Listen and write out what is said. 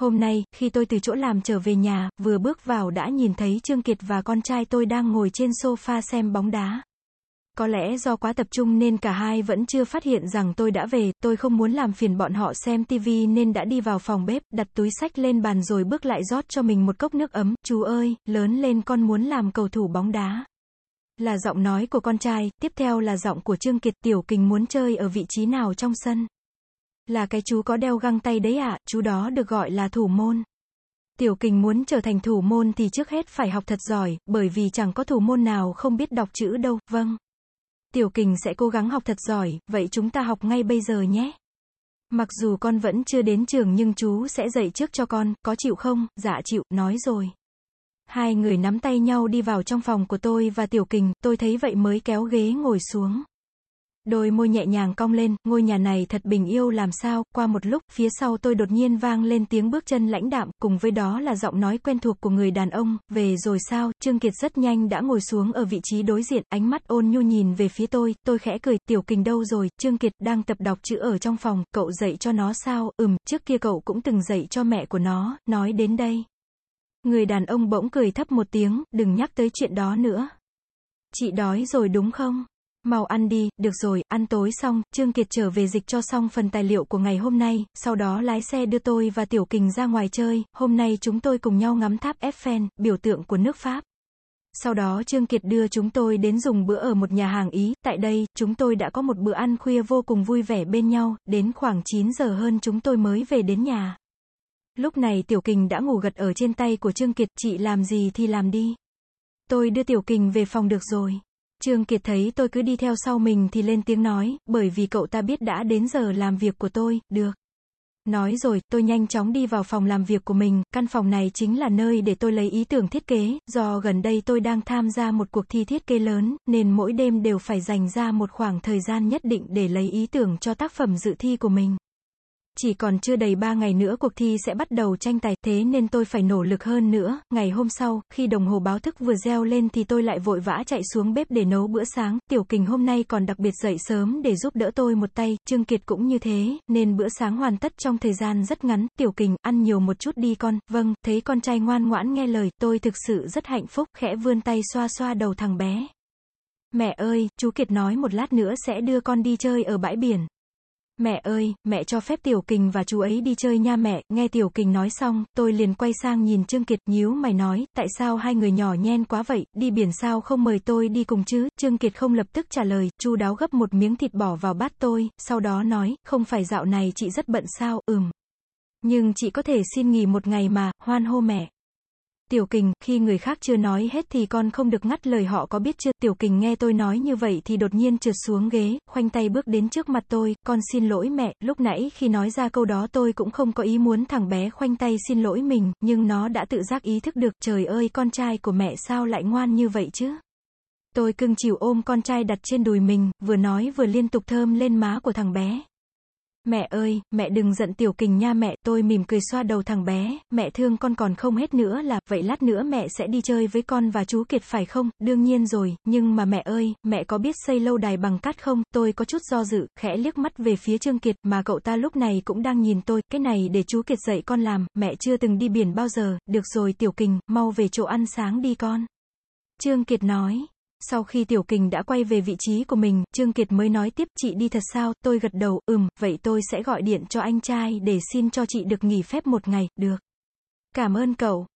Hôm nay, khi tôi từ chỗ làm trở về nhà, vừa bước vào đã nhìn thấy Trương Kiệt và con trai tôi đang ngồi trên sofa xem bóng đá. Có lẽ do quá tập trung nên cả hai vẫn chưa phát hiện rằng tôi đã về, tôi không muốn làm phiền bọn họ xem tivi nên đã đi vào phòng bếp, đặt túi sách lên bàn rồi bước lại rót cho mình một cốc nước ấm, chú ơi, lớn lên con muốn làm cầu thủ bóng đá. Là giọng nói của con trai, tiếp theo là giọng của Trương Kiệt, tiểu kình muốn chơi ở vị trí nào trong sân. Là cái chú có đeo găng tay đấy ạ, à, chú đó được gọi là thủ môn. Tiểu kình muốn trở thành thủ môn thì trước hết phải học thật giỏi, bởi vì chẳng có thủ môn nào không biết đọc chữ đâu, vâng. Tiểu kình sẽ cố gắng học thật giỏi, vậy chúng ta học ngay bây giờ nhé. Mặc dù con vẫn chưa đến trường nhưng chú sẽ dạy trước cho con, có chịu không? Dạ chịu, nói rồi. Hai người nắm tay nhau đi vào trong phòng của tôi và Tiểu Kình, tôi thấy vậy mới kéo ghế ngồi xuống. Đôi môi nhẹ nhàng cong lên, ngôi nhà này thật bình yêu làm sao, qua một lúc, phía sau tôi đột nhiên vang lên tiếng bước chân lãnh đạm, cùng với đó là giọng nói quen thuộc của người đàn ông, về rồi sao, Trương Kiệt rất nhanh đã ngồi xuống ở vị trí đối diện, ánh mắt ôn nhu nhìn về phía tôi, tôi khẽ cười, tiểu kình đâu rồi, Trương Kiệt đang tập đọc chữ ở trong phòng, cậu dạy cho nó sao, ừm, trước kia cậu cũng từng dạy cho mẹ của nó, nói đến đây. Người đàn ông bỗng cười thấp một tiếng, đừng nhắc tới chuyện đó nữa. Chị đói rồi đúng không? Mau ăn đi, được rồi, ăn tối xong, Trương Kiệt trở về dịch cho xong phần tài liệu của ngày hôm nay, sau đó lái xe đưa tôi và Tiểu Kình ra ngoài chơi, hôm nay chúng tôi cùng nhau ngắm tháp Eiffel, biểu tượng của nước Pháp. Sau đó Trương Kiệt đưa chúng tôi đến dùng bữa ở một nhà hàng Ý, tại đây, chúng tôi đã có một bữa ăn khuya vô cùng vui vẻ bên nhau, đến khoảng 9 giờ hơn chúng tôi mới về đến nhà. Lúc này Tiểu Kình đã ngủ gật ở trên tay của Trương Kiệt, chị làm gì thì làm đi. Tôi đưa Tiểu Kình về phòng được rồi. Trương Kiệt thấy tôi cứ đi theo sau mình thì lên tiếng nói, bởi vì cậu ta biết đã đến giờ làm việc của tôi, được. Nói rồi, tôi nhanh chóng đi vào phòng làm việc của mình, căn phòng này chính là nơi để tôi lấy ý tưởng thiết kế, do gần đây tôi đang tham gia một cuộc thi thiết kế lớn, nên mỗi đêm đều phải dành ra một khoảng thời gian nhất định để lấy ý tưởng cho tác phẩm dự thi của mình. Chỉ còn chưa đầy 3 ngày nữa cuộc thi sẽ bắt đầu tranh tài, thế nên tôi phải nỗ lực hơn nữa. Ngày hôm sau, khi đồng hồ báo thức vừa reo lên thì tôi lại vội vã chạy xuống bếp để nấu bữa sáng. Tiểu Kình hôm nay còn đặc biệt dậy sớm để giúp đỡ tôi một tay, Trương Kiệt cũng như thế, nên bữa sáng hoàn tất trong thời gian rất ngắn. Tiểu Kình, ăn nhiều một chút đi con. Vâng, thấy con trai ngoan ngoãn nghe lời, tôi thực sự rất hạnh phúc, khẽ vươn tay xoa xoa đầu thằng bé. Mẹ ơi, chú Kiệt nói một lát nữa sẽ đưa con đi chơi ở bãi biển. Mẹ ơi, mẹ cho phép Tiểu Kình và chú ấy đi chơi nha mẹ, nghe Tiểu Kình nói xong, tôi liền quay sang nhìn Trương Kiệt, nhíu mày nói, tại sao hai người nhỏ nhen quá vậy, đi biển sao không mời tôi đi cùng chứ, Trương Kiệt không lập tức trả lời, chu đáo gấp một miếng thịt bỏ vào bát tôi, sau đó nói, không phải dạo này chị rất bận sao, ừm. Nhưng chị có thể xin nghỉ một ngày mà, hoan hô mẹ. Tiểu kình, khi người khác chưa nói hết thì con không được ngắt lời họ có biết chưa? Tiểu kình nghe tôi nói như vậy thì đột nhiên trượt xuống ghế, khoanh tay bước đến trước mặt tôi, con xin lỗi mẹ, lúc nãy khi nói ra câu đó tôi cũng không có ý muốn thằng bé khoanh tay xin lỗi mình, nhưng nó đã tự giác ý thức được, trời ơi con trai của mẹ sao lại ngoan như vậy chứ? Tôi cưng chiều ôm con trai đặt trên đùi mình, vừa nói vừa liên tục thơm lên má của thằng bé. Mẹ ơi, mẹ đừng giận tiểu kình nha mẹ, tôi mỉm cười xoa đầu thằng bé, mẹ thương con còn không hết nữa là, vậy lát nữa mẹ sẽ đi chơi với con và chú Kiệt phải không, đương nhiên rồi, nhưng mà mẹ ơi, mẹ có biết xây lâu đài bằng cát không, tôi có chút do dự, khẽ liếc mắt về phía Trương Kiệt, mà cậu ta lúc này cũng đang nhìn tôi, cái này để chú Kiệt dạy con làm, mẹ chưa từng đi biển bao giờ, được rồi tiểu kình, mau về chỗ ăn sáng đi con. Trương Kiệt nói. Sau khi Tiểu Kình đã quay về vị trí của mình, Trương Kiệt mới nói tiếp, chị đi thật sao, tôi gật đầu, ừm, vậy tôi sẽ gọi điện cho anh trai để xin cho chị được nghỉ phép một ngày, được. Cảm ơn cậu.